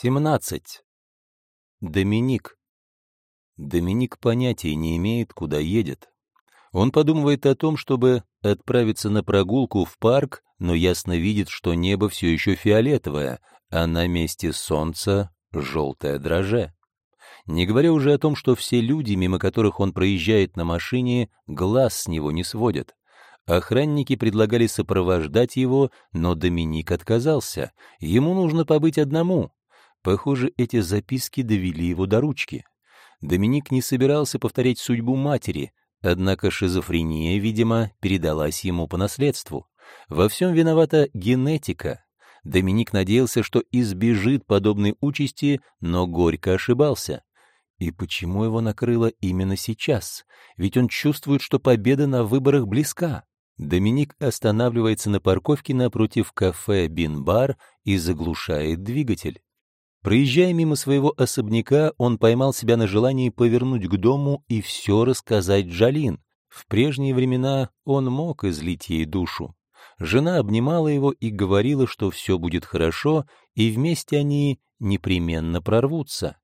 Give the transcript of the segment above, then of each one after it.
17. Доминик. Доминик понятия не имеет, куда едет. Он подумывает о том, чтобы отправиться на прогулку в парк, но ясно видит, что небо все еще фиолетовое, а на месте солнца — желтое дроже. Не говоря уже о том, что все люди, мимо которых он проезжает на машине, глаз с него не сводят. Охранники предлагали сопровождать его, но Доминик отказался. Ему нужно побыть одному. Похоже, эти записки довели его до ручки. Доминик не собирался повторять судьбу матери, однако шизофрения, видимо, передалась ему по наследству. Во всем виновата генетика. Доминик надеялся, что избежит подобной участи, но горько ошибался. И почему его накрыло именно сейчас? Ведь он чувствует, что победа на выборах близка. Доминик останавливается на парковке напротив кафе «Бин-бар» и заглушает двигатель. Проезжая мимо своего особняка, он поймал себя на желании повернуть к дому и все рассказать Джалин. В прежние времена он мог излить ей душу. Жена обнимала его и говорила, что все будет хорошо, и вместе они непременно прорвутся.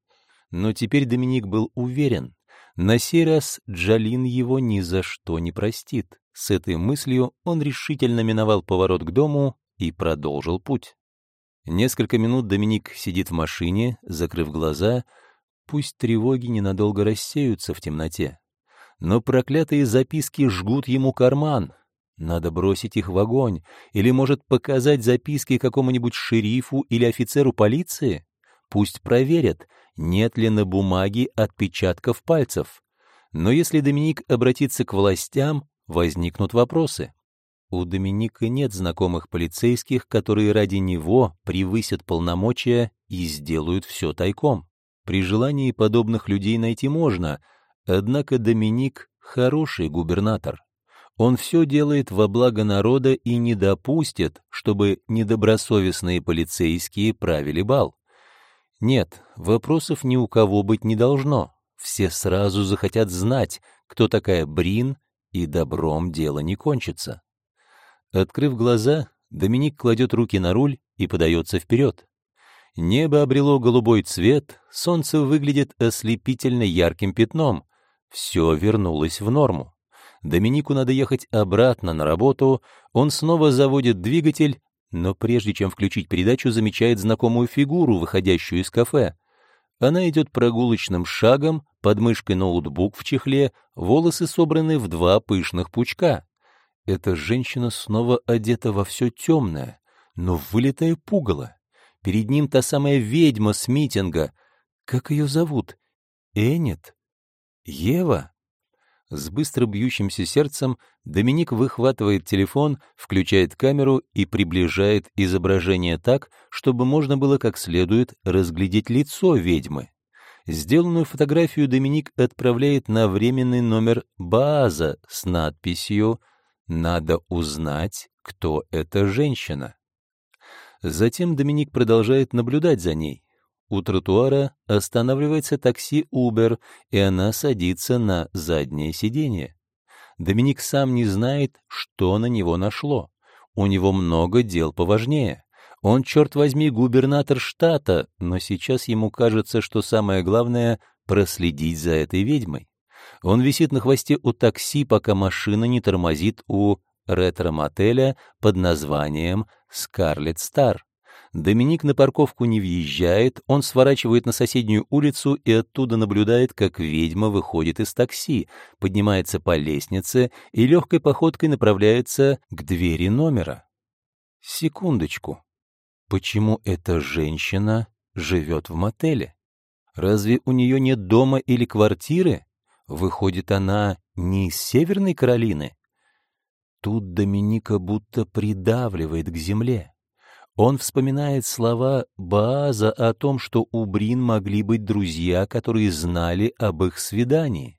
Но теперь Доминик был уверен, на сей раз Джалин его ни за что не простит. С этой мыслью он решительно миновал поворот к дому и продолжил путь. Несколько минут Доминик сидит в машине, закрыв глаза, пусть тревоги ненадолго рассеются в темноте. Но проклятые записки жгут ему карман. Надо бросить их в огонь, или, может, показать записки какому-нибудь шерифу или офицеру полиции? Пусть проверят, нет ли на бумаге отпечатков пальцев. Но если Доминик обратится к властям, возникнут вопросы. У Доминика нет знакомых полицейских, которые ради него превысят полномочия и сделают все тайком. При желании подобных людей найти можно, однако Доминик — хороший губернатор. Он все делает во благо народа и не допустит, чтобы недобросовестные полицейские правили бал. Нет, вопросов ни у кого быть не должно. Все сразу захотят знать, кто такая Брин, и добром дело не кончится. Открыв глаза, Доминик кладет руки на руль и подается вперед. Небо обрело голубой цвет, солнце выглядит ослепительно ярким пятном. Все вернулось в норму. Доминику надо ехать обратно на работу, он снова заводит двигатель, но прежде чем включить передачу, замечает знакомую фигуру, выходящую из кафе. Она идет прогулочным шагом, под мышкой ноутбук в чехле, волосы собраны в два пышных пучка. Эта женщина снова одета во все темное, но вылитое пугало. Перед ним та самая ведьма с митинга. Как ее зовут? Энет? Ева? С быстро бьющимся сердцем Доминик выхватывает телефон, включает камеру и приближает изображение так, чтобы можно было как следует разглядеть лицо ведьмы. Сделанную фотографию Доминик отправляет на временный номер база с надписью надо узнать, кто эта женщина. Затем Доминик продолжает наблюдать за ней. У тротуара останавливается такси Uber, и она садится на заднее сиденье. Доминик сам не знает, что на него нашло. У него много дел поважнее. Он, черт возьми, губернатор штата, но сейчас ему кажется, что самое главное — проследить за этой ведьмой. Он висит на хвосте у такси, пока машина не тормозит у ретро-мотеля под названием «Скарлетт Стар». Доминик на парковку не въезжает, он сворачивает на соседнюю улицу и оттуда наблюдает, как ведьма выходит из такси, поднимается по лестнице и легкой походкой направляется к двери номера. Секундочку. Почему эта женщина живет в мотеле? Разве у нее нет дома или квартиры? Выходит, она не из Северной Каролины? Тут Доминика будто придавливает к земле. Он вспоминает слова Бааза о том, что у Брин могли быть друзья, которые знали об их свидании.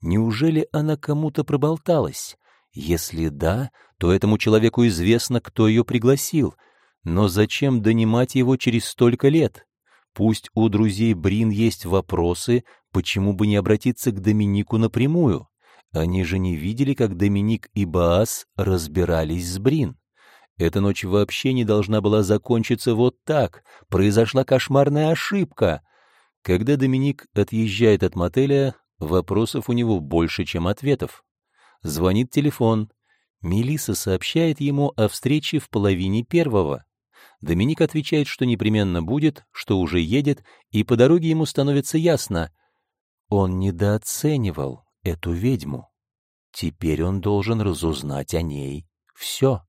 Неужели она кому-то проболталась? Если да, то этому человеку известно, кто ее пригласил. Но зачем донимать его через столько лет? Пусть у друзей Брин есть вопросы, почему бы не обратиться к Доминику напрямую? Они же не видели, как Доминик и Баас разбирались с Брин. Эта ночь вообще не должна была закончиться вот так. Произошла кошмарная ошибка. Когда Доминик отъезжает от мотеля, вопросов у него больше, чем ответов. Звонит телефон. Мелиса сообщает ему о встрече в половине первого. Доминик отвечает, что непременно будет, что уже едет, и по дороге ему становится ясно. Он недооценивал эту ведьму. Теперь он должен разузнать о ней все.